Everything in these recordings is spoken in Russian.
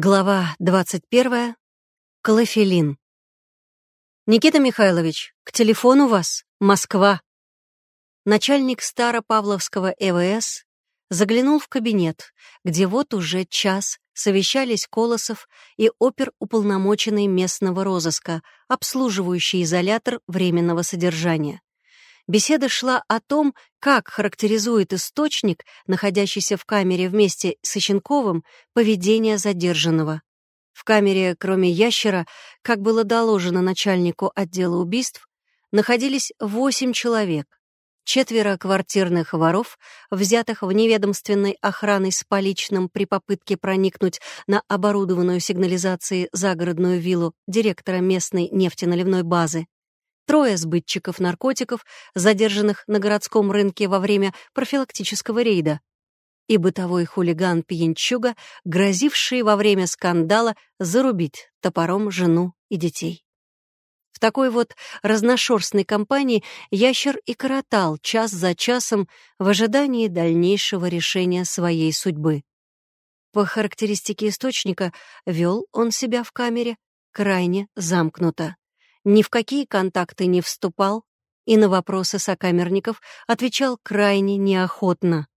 Глава 21. Клофелин. «Никита Михайлович, к телефону вас. Москва». Начальник Старопавловского ЭВС заглянул в кабинет, где вот уже час совещались Колосов и оперуполномоченный местного розыска, обслуживающий изолятор временного содержания. Беседа шла о том, как характеризует источник, находящийся в камере вместе с Ищенковым, поведение задержанного. В камере, кроме ящера, как было доложено начальнику отдела убийств, находились восемь человек. Четверо квартирных воров, взятых в неведомственной охраной с поличным при попытке проникнуть на оборудованную сигнализацией загородную виллу директора местной нефтеналивной базы трое сбытчиков наркотиков, задержанных на городском рынке во время профилактического рейда, и бытовой хулиган-пьянчуга, грозивший во время скандала зарубить топором жену и детей. В такой вот разношерстной компании ящер и коротал час за часом в ожидании дальнейшего решения своей судьбы. По характеристике источника вел он себя в камере крайне замкнуто ни в какие контакты не вступал и на вопросы сокамерников отвечал крайне неохотно.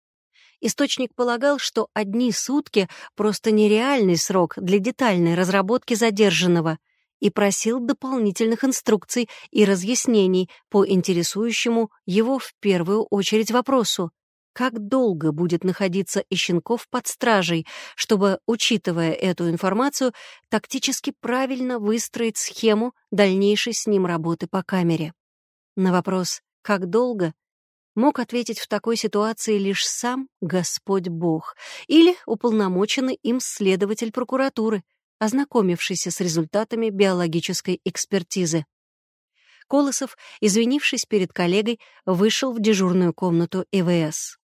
Источник полагал, что одни сутки — просто нереальный срок для детальной разработки задержанного и просил дополнительных инструкций и разъяснений по интересующему его в первую очередь вопросу как долго будет находиться Ищенков под стражей, чтобы, учитывая эту информацию, тактически правильно выстроить схему дальнейшей с ним работы по камере. На вопрос «как долго?» мог ответить в такой ситуации лишь сам Господь Бог или уполномоченный им следователь прокуратуры, ознакомившийся с результатами биологической экспертизы. Колосов, извинившись перед коллегой, вышел в дежурную комнату ЭВС.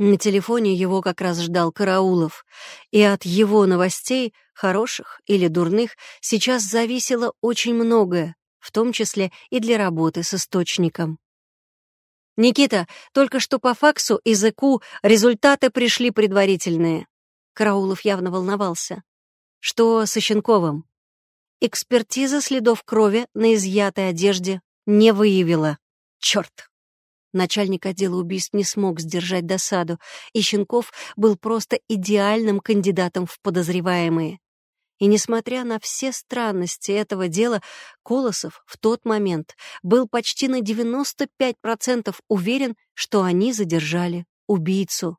На телефоне его как раз ждал Караулов, и от его новостей, хороших или дурных, сейчас зависело очень многое, в том числе и для работы с источником. «Никита, только что по факсу из ЭКУ результаты пришли предварительные». Караулов явно волновался. «Что с Ищенковым?» Экспертиза следов крови на изъятой одежде не выявила. Черт! Начальник отдела убийств не смог сдержать досаду, и Щенков был просто идеальным кандидатом в подозреваемые. И несмотря на все странности этого дела, Колосов в тот момент был почти на 95% уверен, что они задержали убийцу.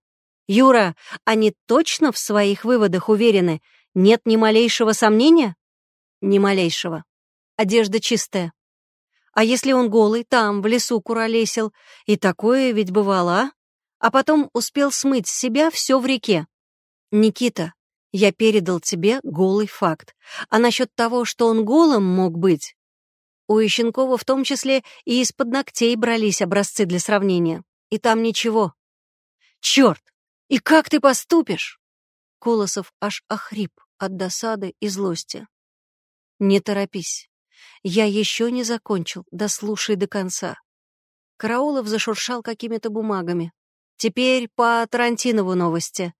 «Юра, они точно в своих выводах уверены? Нет ни малейшего сомнения?» «Ни малейшего. Одежда чистая. А если он голый, там, в лесу куролесил? И такое ведь бывало, а? А потом успел смыть с себя все в реке. Никита, я передал тебе голый факт. А насчет того, что он голым мог быть? У Ищенкова в том числе и из-под ногтей брались образцы для сравнения. И там ничего. Черт! И как ты поступишь? Колосов аж охрип от досады и злости. Не торопись. Я еще не закончил, дослушай до конца. Караулов зашуршал какими-то бумагами. Теперь по Тарантинову новости.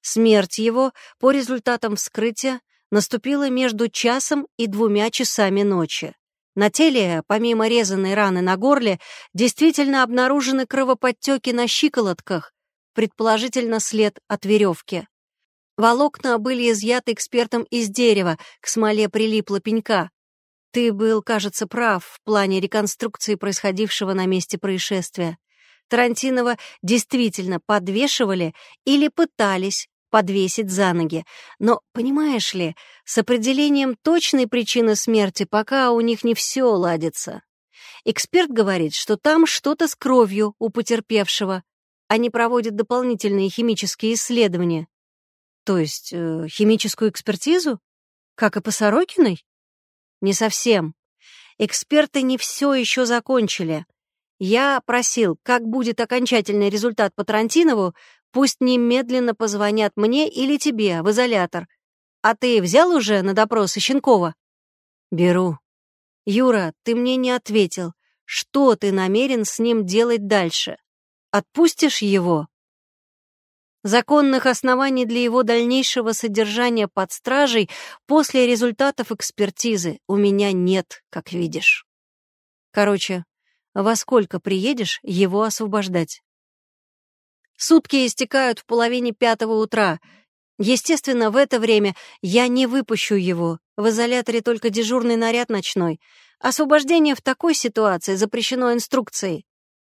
Смерть его, по результатам вскрытия, наступила между часом и двумя часами ночи. На теле, помимо резаной раны на горле, действительно обнаружены кровоподтеки на щиколотках, предположительно след от веревки. Волокна были изъяты экспертом из дерева, к смоле прилипла пенька. Ты был, кажется, прав в плане реконструкции происходившего на месте происшествия. Тарантинова действительно подвешивали или пытались подвесить за ноги. Но, понимаешь ли, с определением точной причины смерти пока у них не все ладится. Эксперт говорит, что там что-то с кровью у потерпевшего. Они проводят дополнительные химические исследования. То есть э, химическую экспертизу? Как и по Сорокиной? Не совсем. Эксперты не все еще закончили. Я просил, как будет окончательный результат по Тарантинову, пусть немедленно позвонят мне или тебе в изолятор. А ты взял уже на допрос Ищенкова? Беру. Юра, ты мне не ответил. Что ты намерен с ним делать дальше? Отпустишь его? Законных оснований для его дальнейшего содержания под стражей после результатов экспертизы у меня нет, как видишь. Короче, во сколько приедешь его освобождать? Сутки истекают в половине пятого утра. Естественно, в это время я не выпущу его. В изоляторе только дежурный наряд ночной. Освобождение в такой ситуации запрещено инструкцией.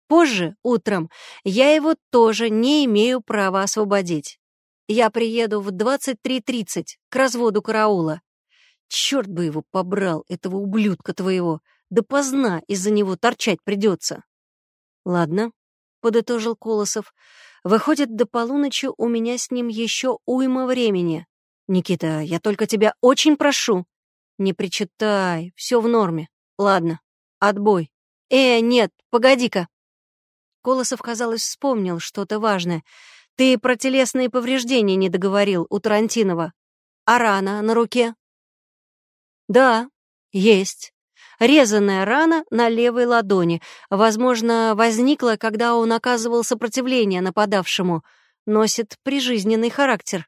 Позже, утром, я его тоже не имею права освободить. Я приеду в 23.30 к разводу караула. Черт бы его побрал, этого ублюдка твоего. Допоздна из-за него торчать придется. Ладно, — подытожил Колосов. Выходит, до полуночи у меня с ним еще уйма времени. Никита, я только тебя очень прошу. Не причитай, все в норме. Ладно, отбой. Э, нет, погоди-ка. Колосов, казалось, вспомнил что-то важное. «Ты про телесные повреждения не договорил у Тарантинова. А рана на руке?» «Да, есть. Резанная рана на левой ладони. Возможно, возникла, когда он оказывал сопротивление нападавшему. Носит прижизненный характер.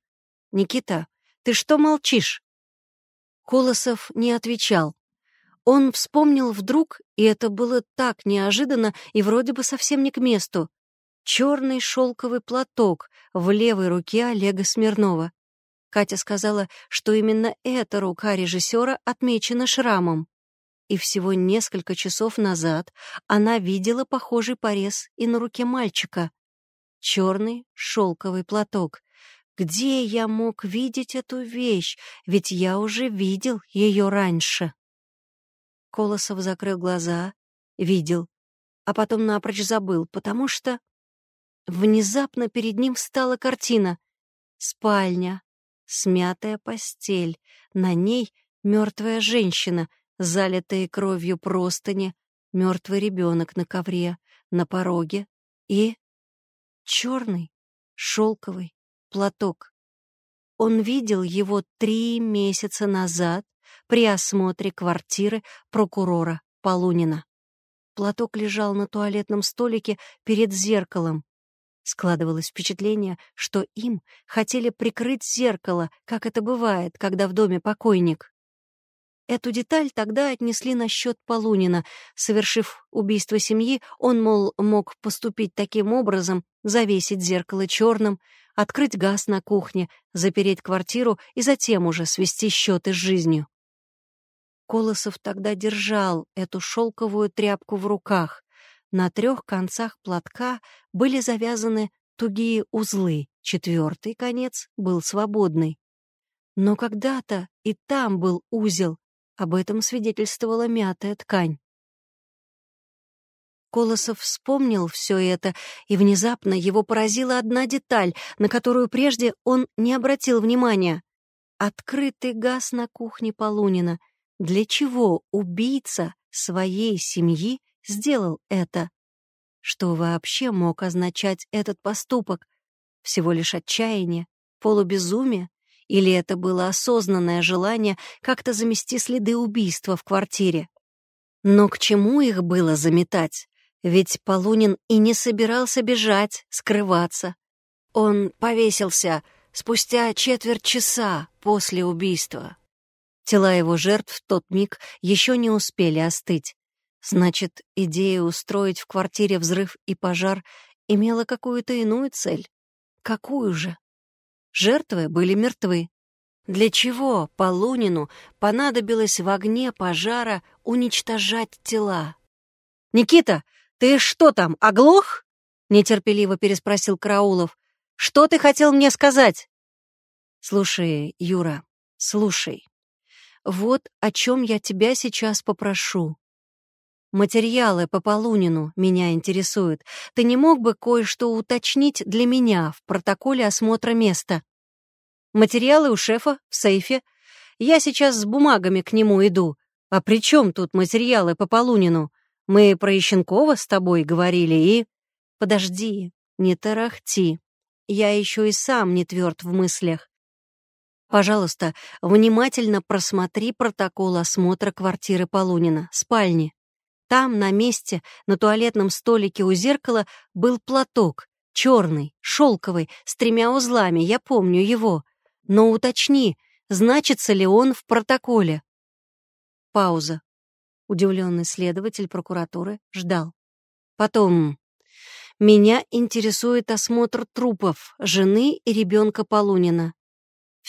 Никита, ты что молчишь?» Колосов не отвечал. Он вспомнил вдруг, и это было так неожиданно и вроде бы совсем не к месту, черный шелковый платок в левой руке Олега Смирнова. Катя сказала, что именно эта рука режиссера отмечена шрамом. И всего несколько часов назад она видела похожий порез и на руке мальчика. Черный шелковый платок. Где я мог видеть эту вещь? Ведь я уже видел ее раньше. Колосов закрыл глаза, видел, а потом напрочь забыл, потому что... Внезапно перед ним встала картина. Спальня, смятая постель, на ней мертвая женщина, залитые кровью простыни, мертвый ребенок на ковре, на пороге и черный шелковый платок. Он видел его три месяца назад при осмотре квартиры прокурора Полунина. Платок лежал на туалетном столике перед зеркалом. Складывалось впечатление, что им хотели прикрыть зеркало, как это бывает, когда в доме покойник. Эту деталь тогда отнесли на счет Полунина. Совершив убийство семьи, он, мол, мог поступить таким образом, завесить зеркало черным, открыть газ на кухне, запереть квартиру и затем уже свести счеты с жизнью. Колосов тогда держал эту шелковую тряпку в руках. На трех концах платка были завязаны тугие узлы, четвертый конец был свободный. Но когда-то и там был узел, об этом свидетельствовала мятая ткань. Колосов вспомнил все это, и внезапно его поразила одна деталь, на которую прежде он не обратил внимания. Открытый газ на кухне Полунина — для чего убийца своей семьи сделал это? Что вообще мог означать этот поступок? Всего лишь отчаяние, полубезумие? Или это было осознанное желание как-то замести следы убийства в квартире? Но к чему их было заметать? Ведь Полунин и не собирался бежать, скрываться. Он повесился спустя четверть часа после убийства. Тела его жертв в тот миг еще не успели остыть. Значит, идея устроить в квартире взрыв и пожар имела какую-то иную цель. Какую же? Жертвы были мертвы. Для чего Полунину понадобилось в огне пожара уничтожать тела? «Никита, ты что там, оглох?» — нетерпеливо переспросил Караулов. «Что ты хотел мне сказать?» «Слушай, Юра, слушай. Вот о чем я тебя сейчас попрошу. Материалы по Полунину меня интересуют. Ты не мог бы кое-что уточнить для меня в протоколе осмотра места? Материалы у шефа в сейфе. Я сейчас с бумагами к нему иду. А при чем тут материалы по Полунину? Мы про Ищенкова с тобой говорили и... Подожди, не тарахти. Я еще и сам не тверд в мыслях. Пожалуйста, внимательно просмотри протокол осмотра квартиры Полунина, спальни. Там, на месте, на туалетном столике у зеркала был платок, черный, шелковый, с тремя узлами, я помню его. Но уточни, значится ли он в протоколе. Пауза. Удивленный следователь прокуратуры ждал. Потом. Меня интересует осмотр трупов жены и ребенка Полунина.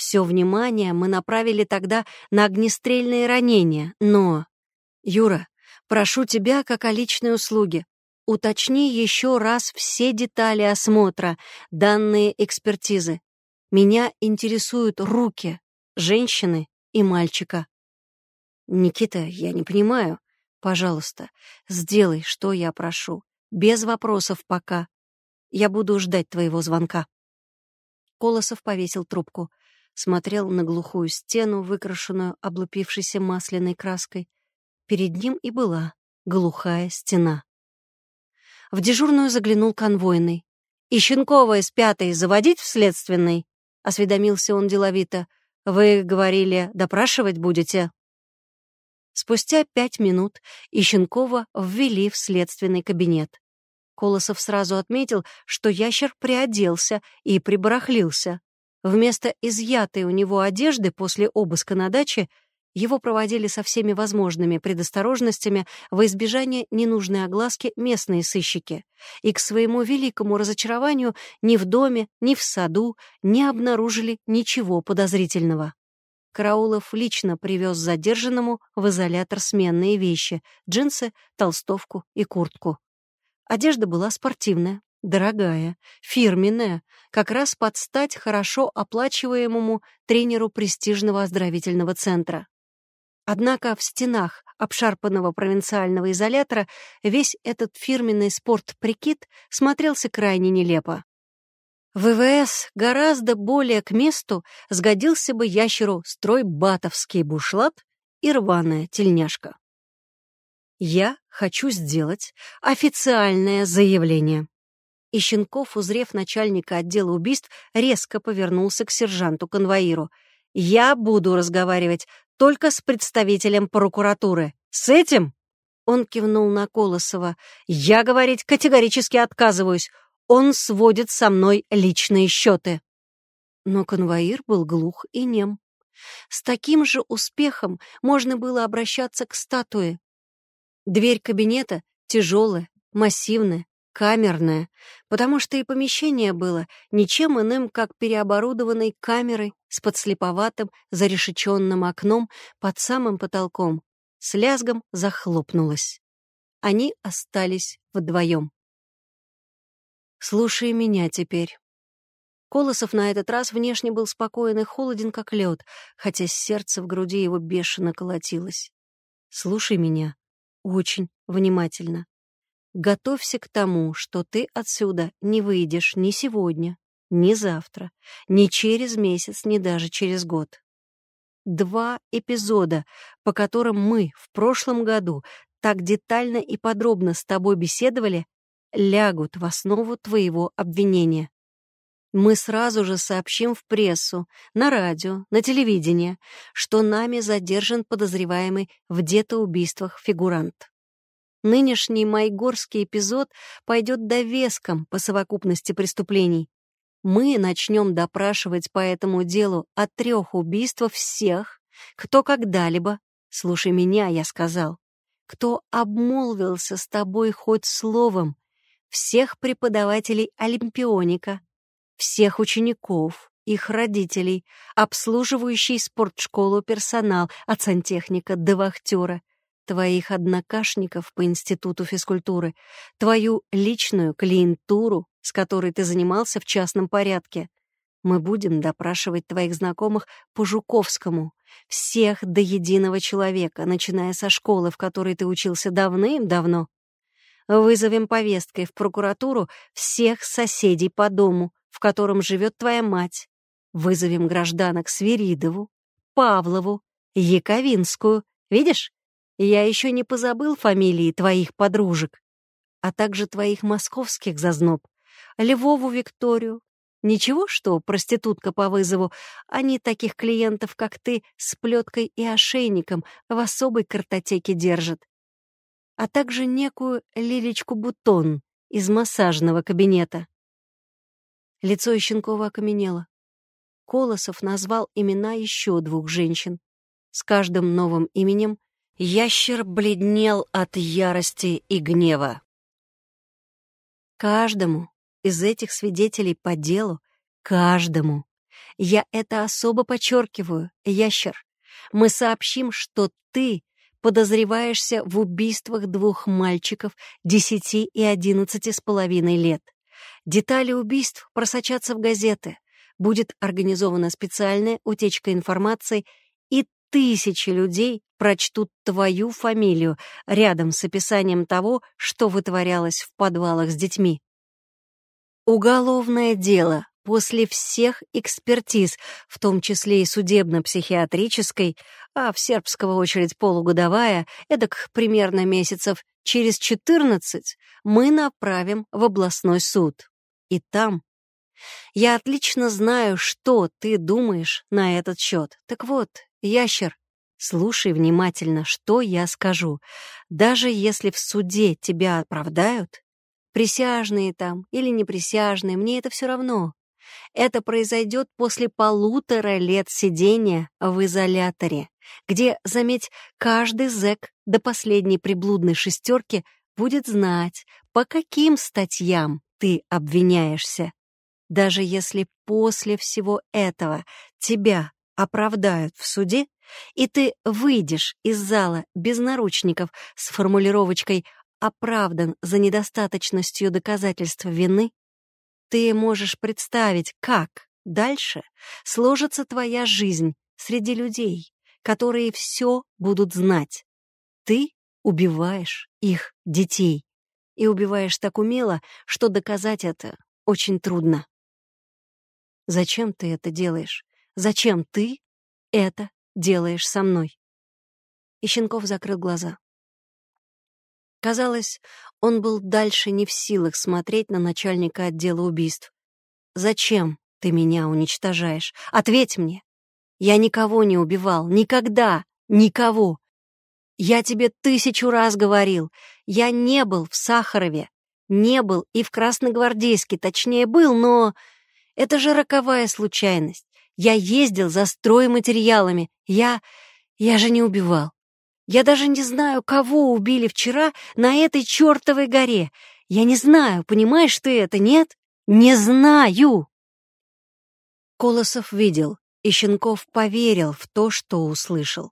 Все внимание мы направили тогда на огнестрельные ранения, но... Юра, прошу тебя как о личной услуге. Уточни еще раз все детали осмотра, данные экспертизы. Меня интересуют руки женщины и мальчика. Никита, я не понимаю. Пожалуйста, сделай, что я прошу. Без вопросов пока. Я буду ждать твоего звонка. Колосов повесил трубку, смотрел на глухую стену, выкрашенную облупившейся масляной краской. Перед ним и была глухая стена. В дежурную заглянул конвойный. «И Щенкова из пятой заводить в следственный?» — осведомился он деловито. «Вы, говорили, допрашивать будете?» Спустя пять минут Ищенкова ввели в следственный кабинет. Колосов сразу отметил, что ящер приоделся и прибарахлился. Вместо изъятой у него одежды после обыска на даче его проводили со всеми возможными предосторожностями во избежание ненужной огласки местные сыщики. И к своему великому разочарованию ни в доме, ни в саду не обнаружили ничего подозрительного. Караулов лично привез задержанному в изолятор сменные вещи — джинсы, толстовку и куртку. Одежда была спортивная, дорогая, фирменная, как раз под стать хорошо оплачиваемому тренеру престижного оздоровительного центра. Однако в стенах обшарпанного провинциального изолятора весь этот фирменный спорт-прикид смотрелся крайне нелепо. ВВС гораздо более к месту сгодился бы ящеру стройбатовский бушлат и рваная тельняшка. Я хочу сделать официальное заявление. Ищенков, узрев начальника отдела убийств, резко повернулся к сержанту-конвоиру. «Я буду разговаривать только с представителем прокуратуры. С этим?» Он кивнул на Колосова. «Я говорить категорически отказываюсь. Он сводит со мной личные счеты. Но конвоир был глух и нем. С таким же успехом можно было обращаться к статуе. Дверь кабинета тяжелая, массивная, камерная, потому что и помещение было ничем иным, как переоборудованной камерой с подслеповатым зарешеченным окном под самым потолком. С лязгом захлопнулась. Они остались вдвоем. Слушай меня теперь. Колосов на этот раз внешне был спокоен и холоден, как лед, хотя сердце в груди его бешено колотилось. Слушай меня очень внимательно. Готовься к тому, что ты отсюда не выйдешь ни сегодня, ни завтра, ни через месяц, ни даже через год. Два эпизода, по которым мы в прошлом году так детально и подробно с тобой беседовали, лягут в основу твоего обвинения. Мы сразу же сообщим в прессу, на радио, на телевидение, что нами задержан подозреваемый в детоубийствах фигурант. Нынешний майгорский эпизод пойдет довеском по совокупности преступлений. Мы начнем допрашивать по этому делу о трех убийствах всех, кто когда-либо, слушай меня, я сказал, кто обмолвился с тобой хоть словом, всех преподавателей Олимпионика, всех учеников, их родителей, обслуживающий спортшколу персонал от сантехника до вахтера, твоих однокашников по институту физкультуры, твою личную клиентуру, с которой ты занимался в частном порядке. Мы будем допрашивать твоих знакомых по Жуковскому, всех до единого человека, начиная со школы, в которой ты учился давным-давно, Вызовем повесткой в прокуратуру всех соседей по дому, в котором живет твоя мать. Вызовем гражданок Свиридову, Павлову, Яковинскую. Видишь, я еще не позабыл фамилии твоих подружек, а также твоих московских зазноб. Львову Викторию. Ничего, что проститутка по вызову, они таких клиентов, как ты, с плеткой и ошейником в особой картотеке держат а также некую Лилечку Бутон из массажного кабинета. Лицо Ищенкова окаменело. Колосов назвал имена еще двух женщин. С каждым новым именем ящер бледнел от ярости и гнева. Каждому из этих свидетелей по делу, каждому, я это особо подчеркиваю, ящер, мы сообщим, что ты подозреваешься в убийствах двух мальчиков десяти и одиннадцати с половиной лет. Детали убийств просочатся в газеты. Будет организована специальная утечка информации, и тысячи людей прочтут твою фамилию рядом с описанием того, что вытворялось в подвалах с детьми. Уголовное дело после всех экспертиз, в том числе и судебно-психиатрической, а в сербского очередь полугодовая, эдак примерно месяцев через 14, мы направим в областной суд. И там я отлично знаю, что ты думаешь на этот счет. Так вот, ящер, слушай внимательно, что я скажу. Даже если в суде тебя оправдают, присяжные там или неприсяжные, мне это все равно. Это произойдет после полутора лет сидения в изоляторе, где, заметь, каждый зэк до последней приблудной шестерки будет знать, по каким статьям ты обвиняешься. Даже если после всего этого тебя оправдают в суде, и ты выйдешь из зала без наручников с формулировочкой «оправдан за недостаточностью доказательства вины», ты можешь представить, как дальше сложится твоя жизнь среди людей, которые все будут знать. Ты убиваешь их детей. И убиваешь так умело, что доказать это очень трудно. Зачем ты это делаешь? Зачем ты это делаешь со мной? И Щенков закрыл глаза. Казалось, он был дальше не в силах смотреть на начальника отдела убийств. «Зачем ты меня уничтожаешь? Ответь мне! Я никого не убивал, никогда, никого! Я тебе тысячу раз говорил, я не был в Сахарове, не был и в Красногвардейске, точнее был, но это же роковая случайность. Я ездил за стройматериалами, я... я же не убивал. Я даже не знаю, кого убили вчера на этой чертовой горе. Я не знаю, понимаешь ты это, нет? Не знаю!» Колосов видел, и Щенков поверил в то, что услышал.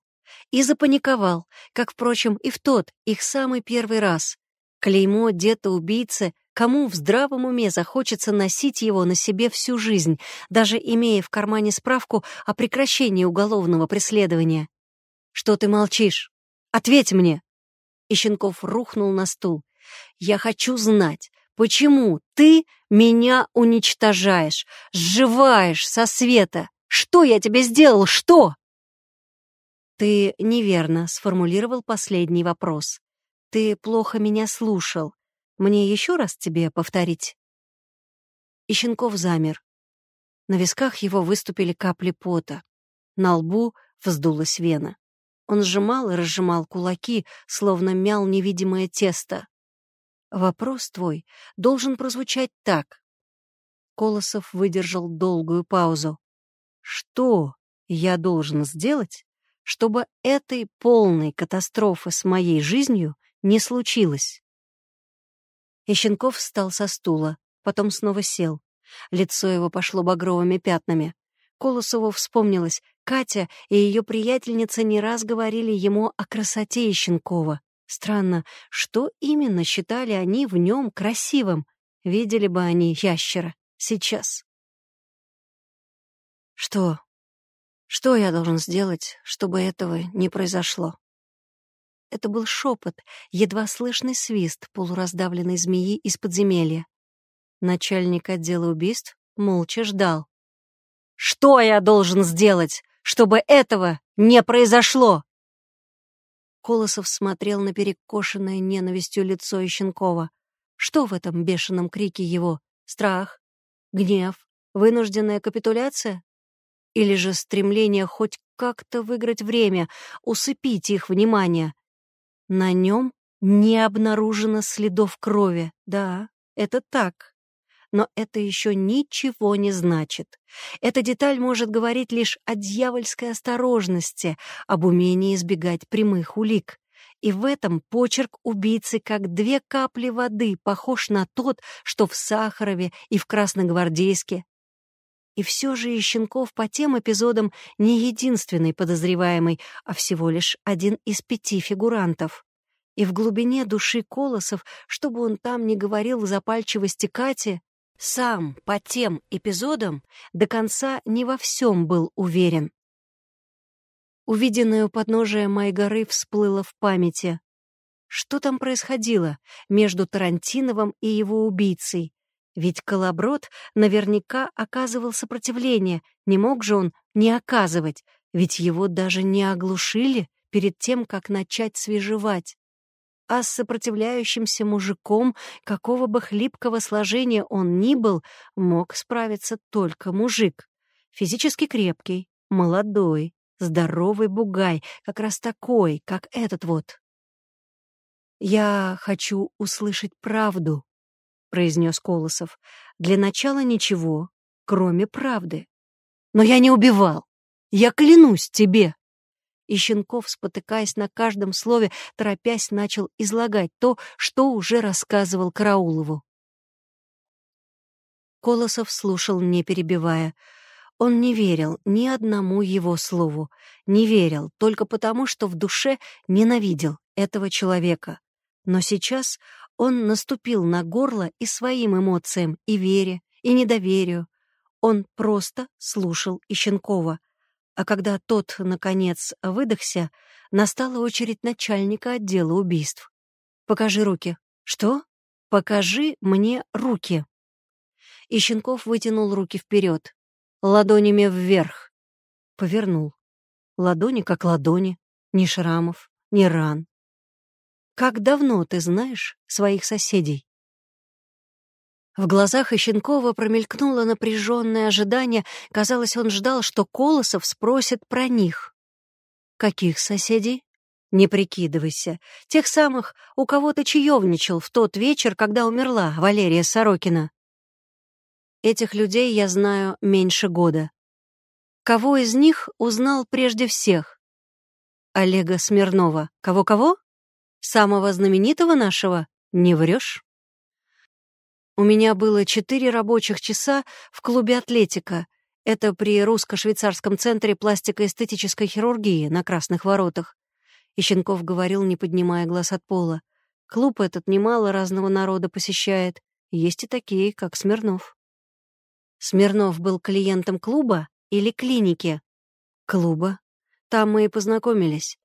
И запаниковал, как, впрочем, и в тот, их самый первый раз. Клеймо деда-убийцы, кому в здравом уме захочется носить его на себе всю жизнь, даже имея в кармане справку о прекращении уголовного преследования. «Что ты молчишь?» Ответь мне!» И Щенков рухнул на стул. «Я хочу знать, почему ты меня уничтожаешь, сживаешь со света? Что я тебе сделал? Что?» Ты неверно сформулировал последний вопрос. Ты плохо меня слушал. Мне еще раз тебе повторить?» И Щенков замер. На висках его выступили капли пота. На лбу вздулась вена. Он сжимал и разжимал кулаки, словно мял невидимое тесто. «Вопрос твой должен прозвучать так». Колосов выдержал долгую паузу. «Что я должен сделать, чтобы этой полной катастрофы с моей жизнью не случилось?» Ищенков встал со стула, потом снова сел. Лицо его пошло багровыми пятнами. Колосову вспомнилось, Катя и ее приятельница не раз говорили ему о красоте Ищенкова. Странно, что именно считали они в нем красивым? Видели бы они ящера сейчас. Что? Что я должен сделать, чтобы этого не произошло? Это был шепот, едва слышный свист полураздавленной змеи из подземелья. Начальник отдела убийств молча ждал. Что я должен сделать, чтобы этого не произошло?» Колосов смотрел на перекошенное ненавистью лицо Ищенкова. Что в этом бешеном крике его? Страх? Гнев? Вынужденная капитуляция? Или же стремление хоть как-то выиграть время, усыпить их внимание? На нем не обнаружено следов крови. Да, это так. но это еще ничего не значит. Эта деталь может говорить лишь о дьявольской осторожности, об умении избегать прямых улик. И в этом почерк убийцы, как две капли воды, похож на тот, что в Сахарове и в Красногвардейске. И все же Ищенков по тем эпизодам не единственный подозреваемый, а всего лишь один из пяти фигурантов. И в глубине души Колосов, чтобы он там не говорил в запальчивости Кати, сам по тем эпизодам до конца не во всем был уверен. Увиденное у подножия Майгоры всплыло в памяти. Что там происходило между Тарантиновым и его убийцей? Ведь Колоброд наверняка оказывал сопротивление, не мог же он не оказывать, ведь его даже не оглушили перед тем, как начать свежевать. А с сопротивляющимся мужиком, какого бы хлипкого сложения он ни был, мог справиться только мужик. Физически крепкий, молодой, Здоровый бугай, как раз такой, как этот вот. «Я хочу услышать правду», — произнес Колосов. «Для начала ничего, кроме правды. Но я не убивал. Я клянусь тебе». И Щенков, спотыкаясь на каждом слове, торопясь, начал излагать то, что уже рассказывал Караулову. Колосов слушал, не перебивая — он не верил ни одному его слову, не верил только потому, что в душе ненавидел этого человека. Но сейчас он наступил на горло и своим эмоциям, и вере, и недоверию. Он просто слушал Ищенкова. А когда тот, наконец, выдохся, настала очередь начальника отдела убийств. «Покажи руки». «Что?» «Покажи мне руки». Ищенков вытянул руки вперед ладонями вверх. Повернул. Ладони как ладони, ни шрамов, ни ран. Как давно ты знаешь своих соседей? В глазах Ищенкова промелькнуло напряженное ожидание. Казалось, он ждал, что Колосов спросит про них. «Каких соседей?» «Не прикидывайся. Тех самых, у кого ты чаевничал в тот вечер, когда умерла Валерия Сорокина». Этих людей я знаю меньше года. Кого из них узнал прежде всех? Олега Смирнова. Кого-кого? Самого знаменитого нашего? Не врешь? У меня было четыре рабочих часа в клубе «Атлетика». Это при русско-швейцарском центре пластико-эстетической хирургии на Красных воротах. Ищенков говорил, не поднимая глаз от пола. Клуб этот немало разного народа посещает. Есть и такие, как Смирнов. Смирнов был клиентом клуба или клиники? Клуба. Там мы и познакомились.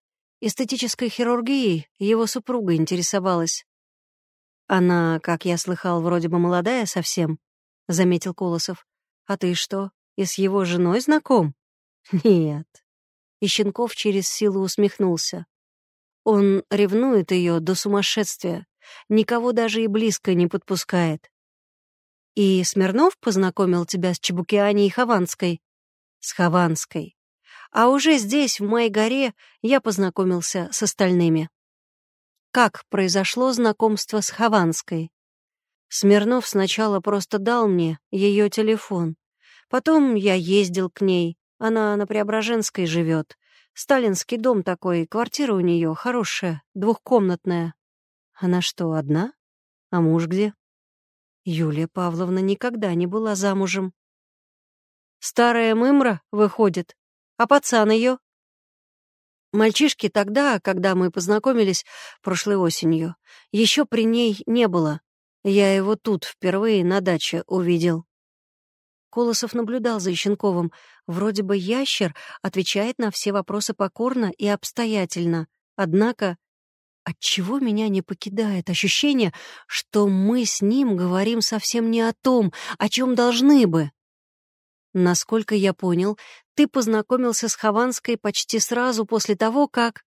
Эстетической хирургией его супруга интересовалась. Она, как я слыхал, вроде бы молодая совсем, — заметил Колосов. А ты что, и с его женой знаком? Нет. И Щенков через силу усмехнулся. Он ревнует ее до сумасшествия, никого даже и близко не подпускает. И Смирнов познакомил тебя с Чебукиани и Хованской? С Хованской. А уже здесь, в Майгоре, я познакомился с остальными. Как произошло знакомство с Хованской? Смирнов сначала просто дал мне ее телефон. Потом я ездил к ней. Она на Преображенской живет. Сталинский дом такой, квартира у нее хорошая, двухкомнатная. Она что, одна? А муж где? Юлия Павловна никогда не была замужем. Старая мымра, выходит, а пацан ее? Мальчишки тогда, когда мы познакомились прошлой осенью, еще при ней не было. Я его тут впервые на даче увидел. Колосов наблюдал за Ищенковым. Вроде бы ящер отвечает на все вопросы покорно и обстоятельно. Однако Отчего меня не покидает ощущение, что мы с ним говорим совсем не о том, о чем должны бы? Насколько я понял, ты познакомился с Хованской почти сразу после того, как...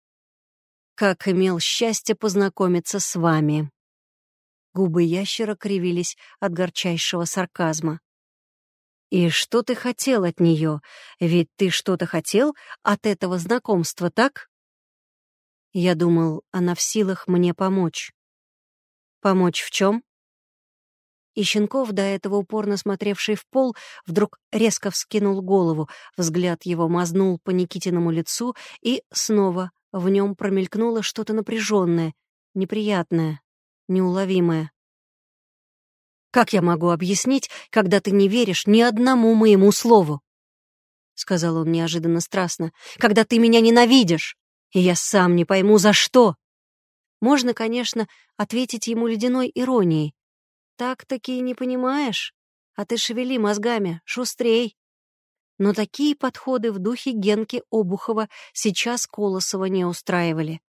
Как имел счастье познакомиться с вами. Губы ящера кривились от горчайшего сарказма. «И что ты хотел от нее? Ведь ты что-то хотел от этого знакомства, так?» Я думал, она в силах мне помочь. Помочь в чем? И Щенков, до этого упорно смотревший в пол, вдруг резко вскинул голову, взгляд его мазнул по Никитиному лицу, и снова в нем промелькнуло что-то напряженное, неприятное, неуловимое. «Как я могу объяснить, когда ты не веришь ни одному моему слову?» — сказал он неожиданно страстно. «Когда ты меня ненавидишь, и я сам не пойму, за что!» Можно, конечно, ответить ему ледяной иронией. «Так-таки не понимаешь? А ты шевели мозгами, шустрей!» Но такие подходы в духе Генки Обухова сейчас Колосова не устраивали.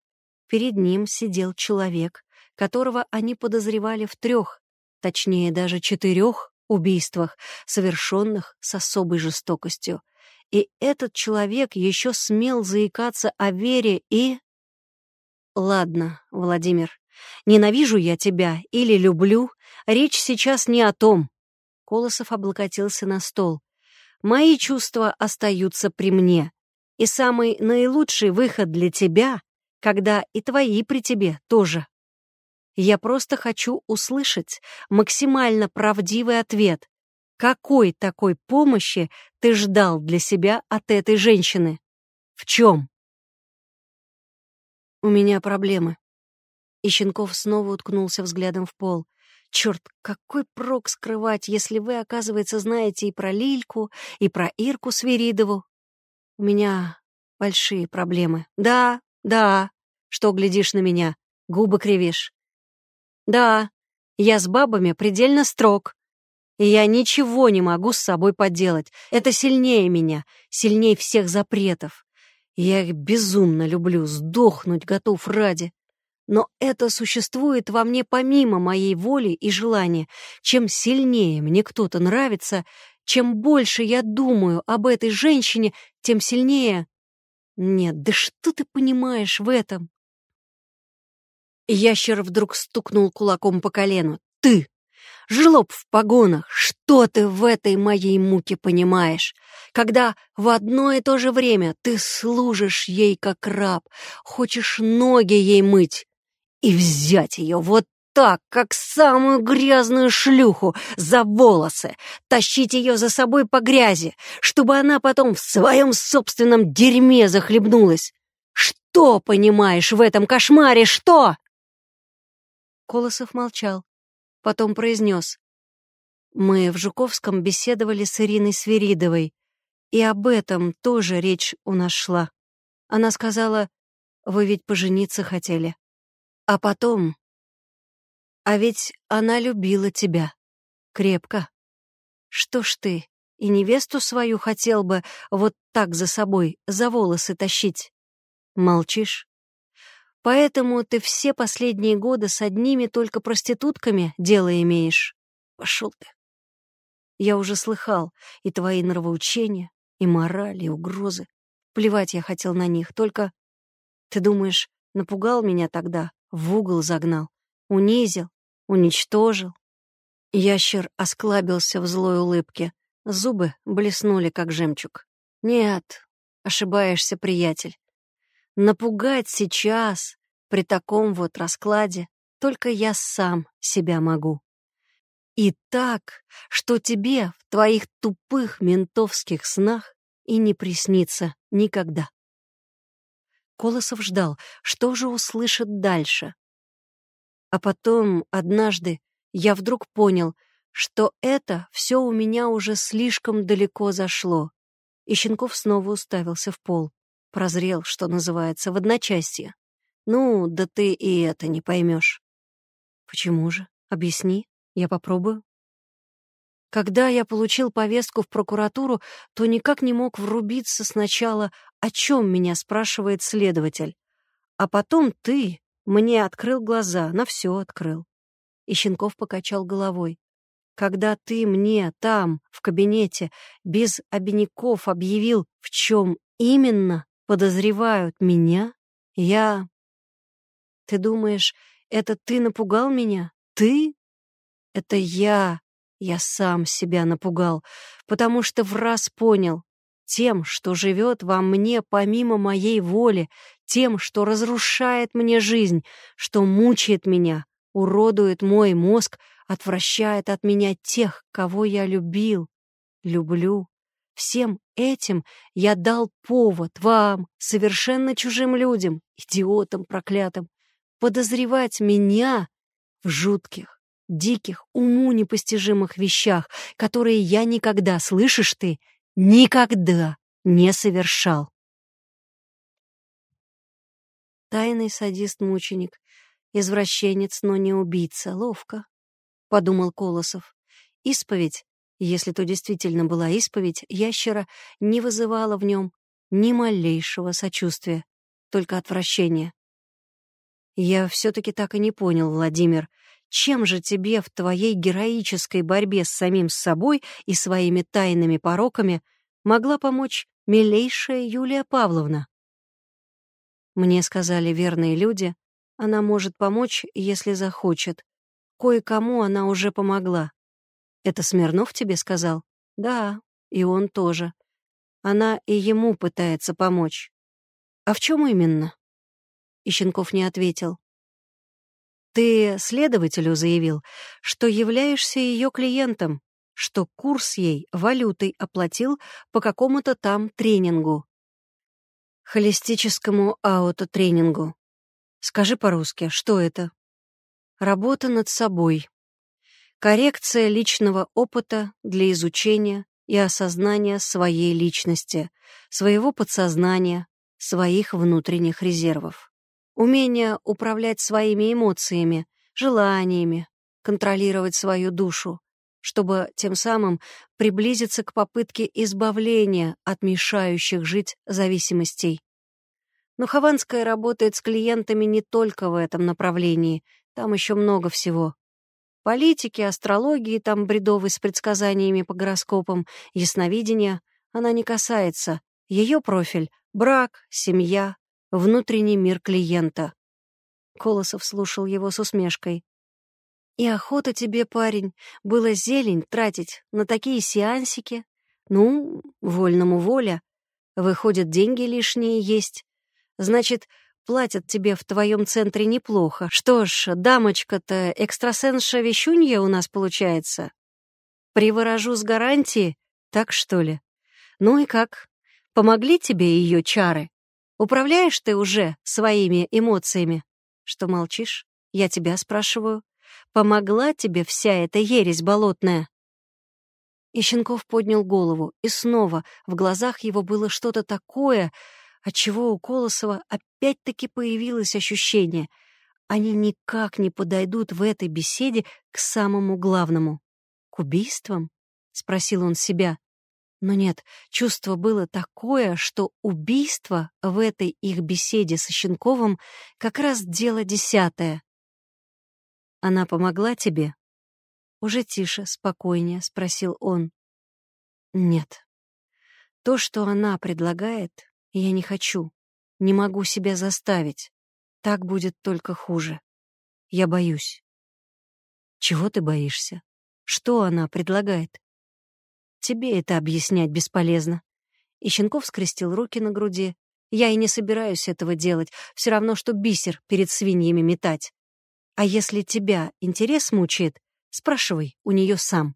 Перед ним сидел человек, которого они подозревали в трех, точнее даже четырех убийствах, совершенных с особой жестокостью. И этот человек еще смел заикаться о вере и... Ладно, Владимир, ненавижу я тебя или люблю, речь сейчас не о том. Колосов облокотился на стол. Мои чувства остаются при мне. И самый наилучший выход для тебя, когда и твои при тебе тоже. Я просто хочу услышать максимально правдивый ответ. Какой такой помощи ты ждал для себя от этой женщины? В чем? У меня проблемы. И Щенков снова уткнулся взглядом в пол. Черт, какой прок скрывать, если вы, оказывается, знаете и про Лильку, и про Ирку Свиридову? У меня большие проблемы. Да, да. Что глядишь на меня? Губы кривишь. Да, я с бабами предельно строг. И я ничего не могу с собой поделать. Это сильнее меня, сильнее всех запретов. Я их безумно люблю, сдохнуть готов ради. Но это существует во мне помимо моей воли и желания. Чем сильнее мне кто-то нравится, чем больше я думаю об этой женщине, тем сильнее... Нет, да что ты понимаешь в этом? Ящер вдруг стукнул кулаком по колену. Ты! Жлоб в погонах, что ты в этой моей муке понимаешь? Когда в одно и то же время ты служишь ей как раб, хочешь ноги ей мыть и взять ее вот так, как самую грязную шлюху, за волосы, тащить ее за собой по грязи, чтобы она потом в своем собственном дерьме захлебнулась. Что понимаешь в этом кошмаре, что? Колосов молчал. Потом произнес. Мы в Жуковском беседовали с Ириной Свиридовой, и об этом тоже речь у нас шла. Она сказала, вы ведь пожениться хотели. А потом... А ведь она любила тебя. Крепко. Что ж ты, и невесту свою хотел бы вот так за собой, за волосы тащить? Молчишь? Поэтому ты все последние годы с одними только проститутками дело имеешь. Пошел ты. Я уже слыхал и твои нравоучения, и мораль, и угрозы. Плевать я хотел на них, только... Ты думаешь, напугал меня тогда, в угол загнал, унизил, уничтожил? Ящер осклабился в злой улыбке. Зубы блеснули, как жемчуг. Нет, ошибаешься, приятель. Напугать сейчас, при таком вот раскладе, только я сам себя могу. И так, что тебе в твоих тупых ментовских снах и не приснится никогда. Колосов ждал, что же услышит дальше. А потом, однажды, я вдруг понял, что это все у меня уже слишком далеко зашло. И Щенков снова уставился в пол. Прозрел, что называется, в одночасье. Ну, да ты и это не поймешь. Почему же? Объясни, я попробую. Когда я получил повестку в прокуратуру, то никак не мог врубиться сначала, о чем меня спрашивает следователь. А потом ты мне открыл глаза, на все открыл. И Щенков покачал головой. Когда ты мне там, в кабинете, без обиняков объявил, в чем именно, подозревают меня? Я... Ты думаешь, это ты напугал меня? Ты? Это я. Я сам себя напугал, потому что в раз понял. Тем, что живет во мне помимо моей воли, тем, что разрушает мне жизнь, что мучает меня, уродует мой мозг, отвращает от меня тех, кого я любил, люблю. Всем этим я дал повод вам, совершенно чужим людям, идиотам проклятым, подозревать меня в жутких, диких, уму непостижимых вещах, которые я никогда, слышишь ты, никогда не совершал. Тайный садист-мученик, извращенец, но не убийца, ловко, — подумал Колосов. Исповедь, если то действительно была исповедь, ящера не вызывала в нем ни малейшего сочувствия, только отвращение. Я все-таки так и не понял, Владимир, чем же тебе в твоей героической борьбе с самим собой и своими тайными пороками могла помочь милейшая Юлия Павловна? Мне сказали верные люди, она может помочь, если захочет. Кое-кому она уже помогла. Это Смирнов тебе сказал? Да, и он тоже. Она и ему пытается помочь. А в чем именно? Ищенков не ответил. Ты следователю заявил, что являешься ее клиентом, что курс ей валютой оплатил по какому-то там тренингу. Холистическому аутотренингу. Скажи по-русски, что это? Работа над собой. Коррекция личного опыта для изучения и осознания своей личности, своего подсознания, своих внутренних резервов. Умение управлять своими эмоциями, желаниями, контролировать свою душу, чтобы тем самым приблизиться к попытке избавления от мешающих жить зависимостей. Но Хованская работает с клиентами не только в этом направлении, там еще много всего. Политики, астрологии, там бредовый с предсказаниями по гороскопам, ясновидения она не касается. Ее профиль — брак, семья, внутренний мир клиента. Колосов слушал его с усмешкой. «И охота тебе, парень, было зелень тратить на такие сеансики? Ну, вольному воля. Выходят, деньги лишние есть. Значит, платят тебе в твоем центре неплохо. Что ж, дамочка-то экстрасенсша вещунья у нас получается. Приворожу с гарантии, так что ли? Ну и как? Помогли тебе ее чары?» Управляешь ты уже своими эмоциями? Что молчишь? Я тебя спрашиваю. Помогла тебе вся эта ересь болотная?» Ищенков поднял голову, и снова в глазах его было что-то такое, отчего у Колосова опять-таки появилось ощущение. Они никак не подойдут в этой беседе к самому главному. «К убийствам?» — спросил он себя. Но нет, чувство было такое, что убийство в этой их беседе со Щенковым как раз дело десятое. «Она помогла тебе?» Уже тише, спокойнее, спросил он. «Нет. То, что она предлагает, я не хочу. Не могу себя заставить. Так будет только хуже. Я боюсь». «Чего ты боишься? Что она предлагает?» Тебе это объяснять бесполезно. И Щенков скрестил руки на груди. Я и не собираюсь этого делать, все равно, что бисер перед свиньями метать. А если тебя интерес мучает, спрашивай у нее сам.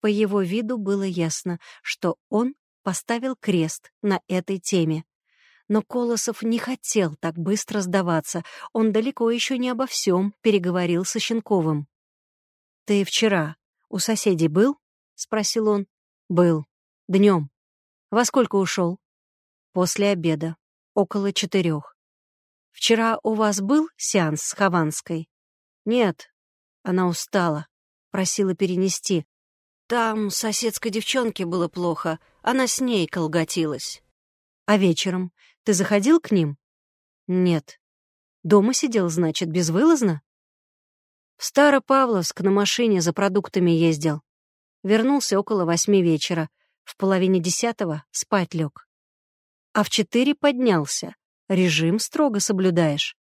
По его виду было ясно, что он поставил крест на этой теме. Но Колосов не хотел так быстро сдаваться. Он далеко еще не обо всем переговорил со Щенковым. «Ты вчера у соседей был?» — спросил он. «Был. Днем. Во сколько ушел?» «После обеда. Около четырех. Вчера у вас был сеанс с Хованской?» «Нет». Она устала. Просила перенести. «Там соседской девчонке было плохо. Она с ней колготилась». «А вечером? Ты заходил к ним?» «Нет». «Дома сидел, значит, безвылазно?» «В Старопавловск на машине за продуктами ездил. Вернулся около восьми вечера. В половине десятого спать лег. А в четыре поднялся. Режим строго соблюдаешь.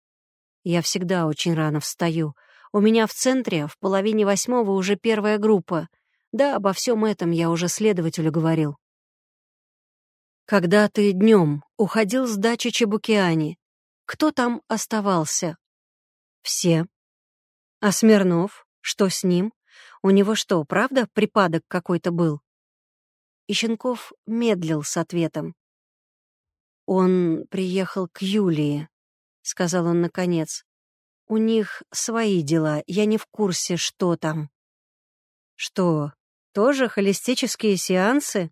Я всегда очень рано встаю. У меня в центре в половине восьмого уже первая группа. Да, обо всем этом я уже следователю говорил. Когда ты днем уходил с дачи Чебукиани, кто там оставался? Все. А Смирнов? Что с ним? У него что, правда, припадок какой-то был? Ищенков медлил с ответом. «Он приехал к Юлии», — сказал он наконец. «У них свои дела, я не в курсе, что там». «Что, тоже холистические сеансы?»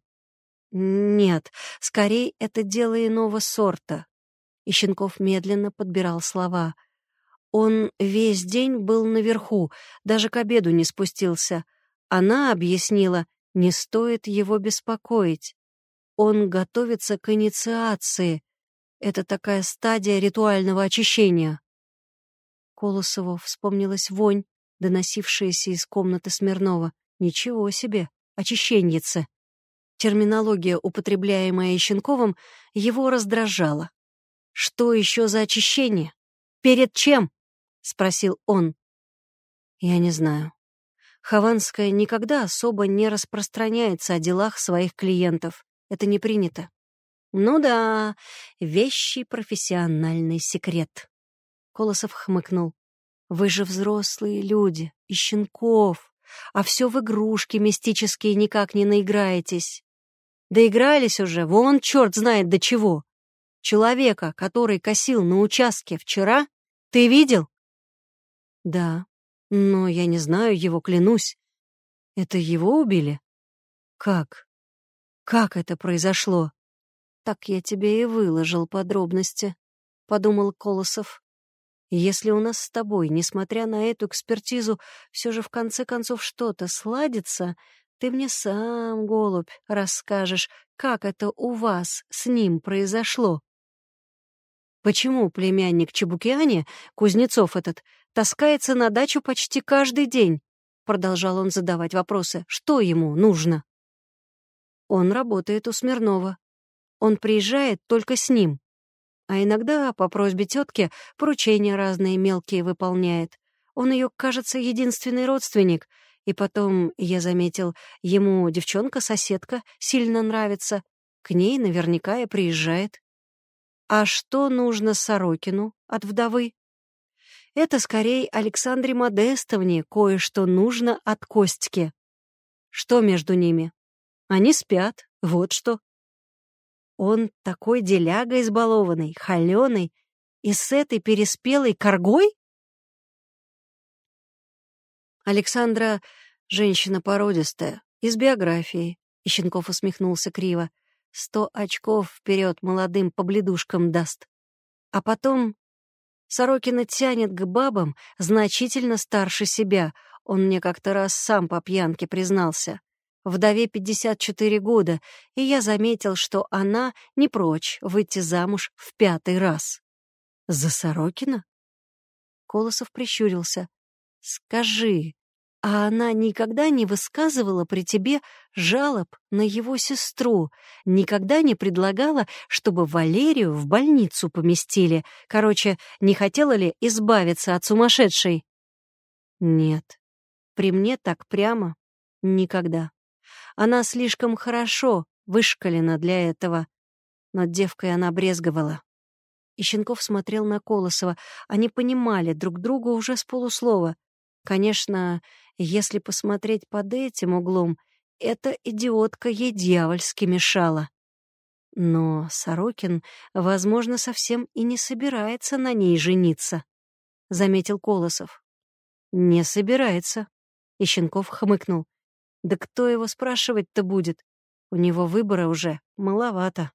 «Нет, скорее это дело иного сорта». Ищенков медленно подбирал слова. Он весь день был наверху, даже к обеду не спустился. Она объяснила, не стоит его беспокоить. Он готовится к инициации. Это такая стадия ритуального очищения. Колосову вспомнилась вонь, доносившаяся из комнаты Смирнова. Ничего себе, очищенница. Терминология, употребляемая Щенковым, его раздражала. Что еще за очищение? Перед чем? — спросил он. «Я не знаю. Хованская никогда особо не распространяется о делах своих клиентов. Это не принято. Ну да, вещий профессиональный секрет». Колосов хмыкнул. «Вы же взрослые люди, и щенков, а все в игрушки мистические никак не наиграетесь. Доигрались уже, вон черт знает до чего. Человека, который косил на участке вчера, ты видел?» Да, но я не знаю его, клянусь. Это его убили? Как? Как это произошло? Так я тебе и выложил подробности, подумал Колосов. Если у нас с тобой, несмотря на эту экспертизу, все же в конце концов что-то сладится, ты мне сам, голубь, расскажешь, как это у вас с ним произошло. Почему племянник Чебукиани, Кузнецов этот, таскается на дачу почти каждый день. Продолжал он задавать вопросы. Что ему нужно? Он работает у Смирнова. Он приезжает только с ним. А иногда, по просьбе тетки, поручения разные мелкие выполняет. Он ее, кажется, единственный родственник. И потом, я заметил, ему девчонка-соседка сильно нравится. К ней наверняка и приезжает. А что нужно Сорокину от вдовы? Это скорее Александре Модестовне кое-что нужно от Костьки. Что между ними? Они спят, вот что. Он такой деляга избалованный, холёный, и с этой переспелой коргой? Александра — женщина породистая, из биографии. И Щенков усмехнулся криво. Сто очков вперед молодым побледушкам даст. А потом Сорокина тянет к бабам значительно старше себя. Он мне как-то раз сам по пьянке признался. Вдове 54 года, и я заметил, что она не прочь выйти замуж в пятый раз. За Сорокина? Колосов прищурился. «Скажи, а она никогда не высказывала при тебе жалоб на его сестру, никогда не предлагала, чтобы Валерию в больницу поместили. Короче, не хотела ли избавиться от сумасшедшей? Нет, при мне так прямо никогда. Она слишком хорошо вышкалена для этого. Но девкой она брезговала. И Щенков смотрел на Колосова. Они понимали друг друга уже с полуслова. Конечно, если посмотреть под этим углом, эта идиотка ей дьявольски мешала. Но Сорокин, возможно, совсем и не собирается на ней жениться, — заметил Колосов. «Не собирается», — и Щенков хмыкнул. «Да кто его спрашивать-то будет? У него выбора уже маловато».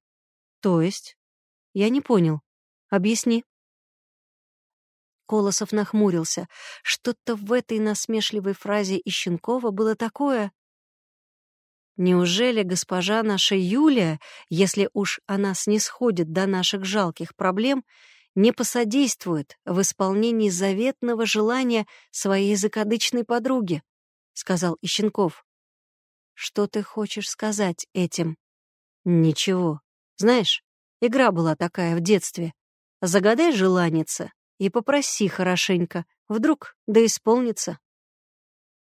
«То есть?» «Я не понял. Объясни». Колосов нахмурился. Что-то в этой насмешливой фразе Ищенкова было такое... Неужели госпожа наша Юлия, если уж она снисходит до наших жалких проблем, не посодействует в исполнении заветного желания своей закадычной подруги? — сказал Ищенков. «Что ты хочешь сказать этим?» «Ничего. Знаешь, игра была такая в детстве. Загадай желаница, и попроси хорошенько, вдруг да исполнится.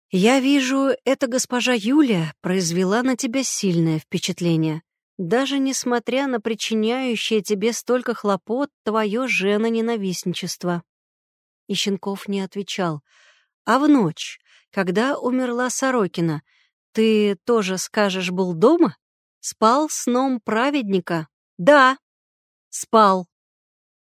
Я вижу, эта госпожа Юлия произвела на тебя сильное впечатление, даже несмотря на причиняющее тебе столько хлопот твое жена-ненавистничество. И не отвечал. А в ночь, Когда умерла Сорокина, ты тоже скажешь, был дома? Спал сном праведника? Да, спал.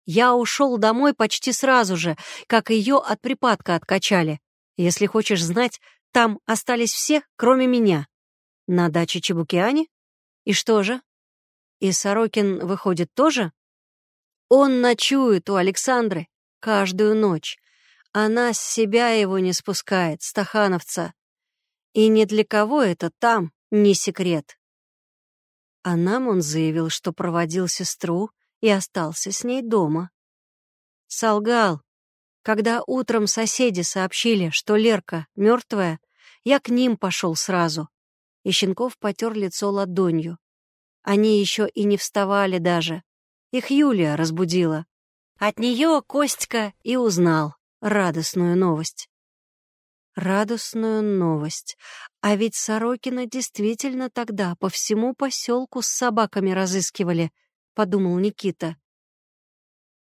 Я ушел домой почти сразу же, как ее от припадка откачали. Если хочешь знать, там остались все, кроме меня. На даче Чебукиане? И что же? И Сорокин выходит тоже? Он ночует у Александры каждую ночь. Она с себя его не спускает, стахановца. И ни для кого это там не секрет. А нам он заявил, что проводил сестру и остался с ней дома. Солгал. Когда утром соседи сообщили, что Лерка мертвая, я к ним пошел сразу. И Щенков потер лицо ладонью. Они еще и не вставали даже. Их Юлия разбудила. От нее Костька и узнал радостную новость. Радостную новость. А ведь Сорокина действительно тогда по всему поселку с собаками разыскивали, подумал Никита.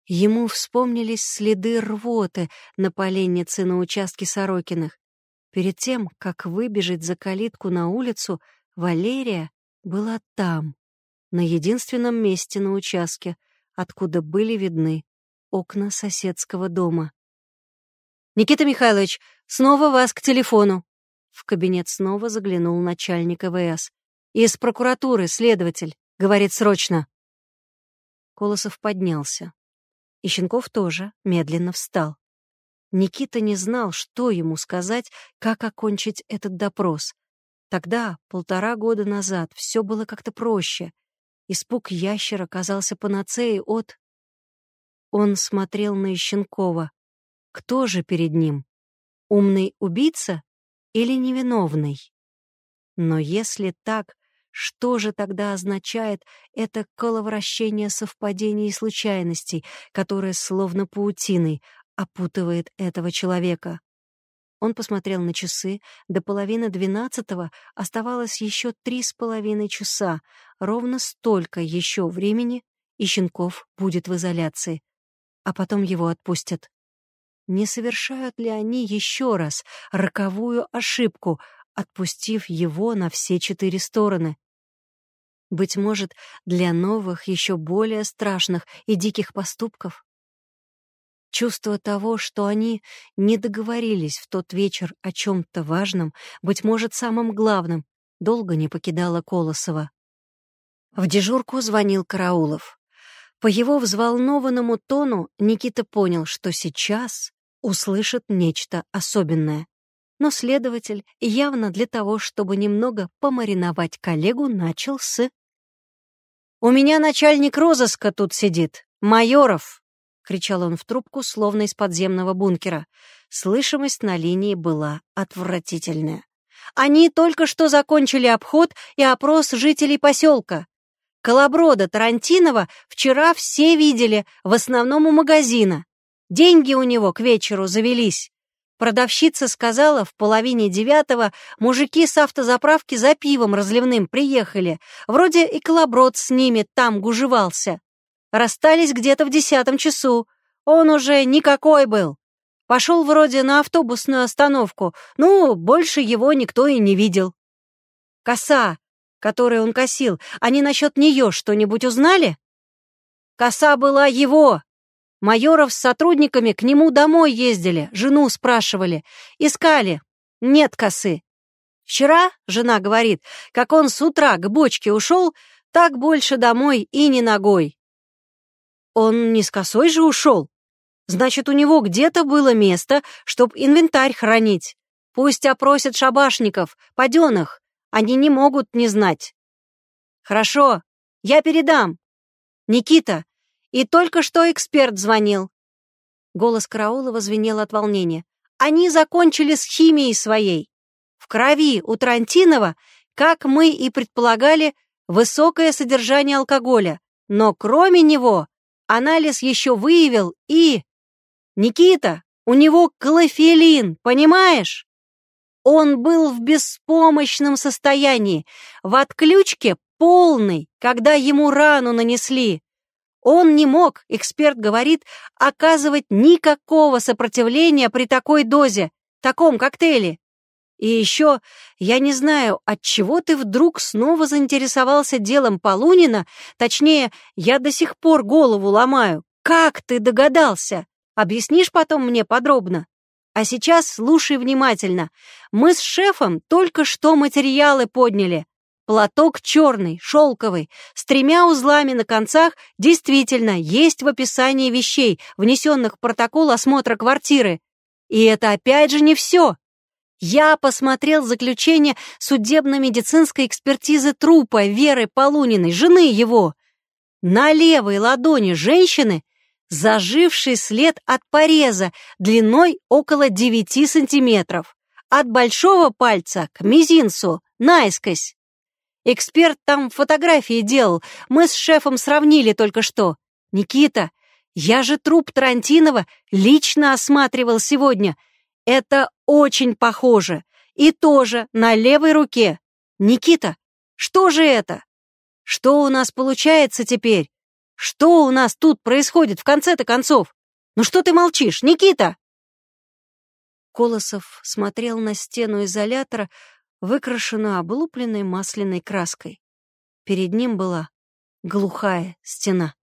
Ему вспомнились следы рвоты на поленнице на участке Сорокиных. Перед тем, как выбежать за калитку на улицу, Валерия была там, на единственном месте на участке, откуда были видны окна соседского дома. «Никита Михайлович, снова вас к телефону!» В кабинет снова заглянул начальник ВС. «Из прокуратуры, следователь. Говорит срочно». Колосов поднялся. И Щенков тоже медленно встал. Никита не знал, что ему сказать, как окончить этот допрос. Тогда, полтора года назад, все было как-то проще. Испуг ящера казался панацеей от... Он смотрел на Ищенкова. Кто же перед ним? Умный убийца или невиновный? Но если так, что же тогда означает это коловращение совпадений и случайностей, которое словно паутиной опутывает этого человека? Он посмотрел на часы. До половины двенадцатого оставалось еще три с половиной часа. Ровно столько еще времени, и Щенков будет в изоляции. А потом его отпустят. Не совершают ли они еще раз роковую ошибку, отпустив его на все четыре стороны? Быть может, для новых, еще более страшных и диких поступков? Чувство того, что они не договорились в тот вечер о чем-то важном, быть может, самым главным, долго не покидало Колосова. В дежурку звонил Караулов. По его взволнованному тону Никита понял, что сейчас услышит нечто особенное. Но следователь, явно для того, чтобы немного помариновать коллегу, начал с... «У меня начальник розыска тут сидит, Майоров!» — кричал он в трубку, словно из подземного бункера. Слышимость на линии была отвратительная. «Они только что закончили обход и опрос жителей поселка. Колоброда Тарантинова вчера все видели, в основном у магазина. Деньги у него к вечеру завелись. Продавщица сказала, в половине девятого мужики с автозаправки за пивом разливным приехали. Вроде и колоброд с ними там гужевался. Расстались где-то в десятом часу. Он уже никакой был. Пошел вроде на автобусную остановку. Ну, больше его никто и не видел. Коса, которой он косил, они насчет нее что-нибудь узнали? Коса была его, Майоров с сотрудниками к нему домой ездили, жену спрашивали. Искали. Нет косы. Вчера, жена говорит, как он с утра к бочке ушел, так больше домой и не ногой. Он не с косой же ушел. Значит, у него где-то было место, чтоб инвентарь хранить. Пусть опросят шабашников, паденных. Они не могут не знать. Хорошо, я передам. Никита, и только что эксперт звонил. Голос Караулова звенел от волнения. Они закончили с химией своей. В крови у Трантинова, как мы и предполагали, высокое содержание алкоголя. Но кроме него анализ еще выявил и... Никита, у него клофелин, понимаешь? Он был в беспомощном состоянии, в отключке полной, когда ему рану нанесли. Он не мог, эксперт говорит, оказывать никакого сопротивления при такой дозе, таком коктейле. И еще, я не знаю, от чего ты вдруг снова заинтересовался делом Полунина, точнее, я до сих пор голову ломаю. Как ты догадался? Объяснишь потом мне подробно? А сейчас слушай внимательно. Мы с шефом только что материалы подняли. Платок черный, шелковый, с тремя узлами на концах действительно есть в описании вещей, внесенных в протокол осмотра квартиры. И это опять же не все. Я посмотрел заключение судебно-медицинской экспертизы трупа Веры Полуниной, жены его. На левой ладони женщины заживший след от пореза длиной около 9 сантиметров, от большого пальца к мизинцу, наискось. Эксперт там фотографии делал, мы с шефом сравнили только что. Никита, я же труп Тарантинова лично осматривал сегодня. Это очень похоже. И тоже на левой руке. Никита, что же это? Что у нас получается теперь? Что у нас тут происходит в конце-то концов? Ну что ты молчишь, Никита?» Колосов смотрел на стену изолятора, выкрашенную облупленной масляной краской. Перед ним была глухая стена.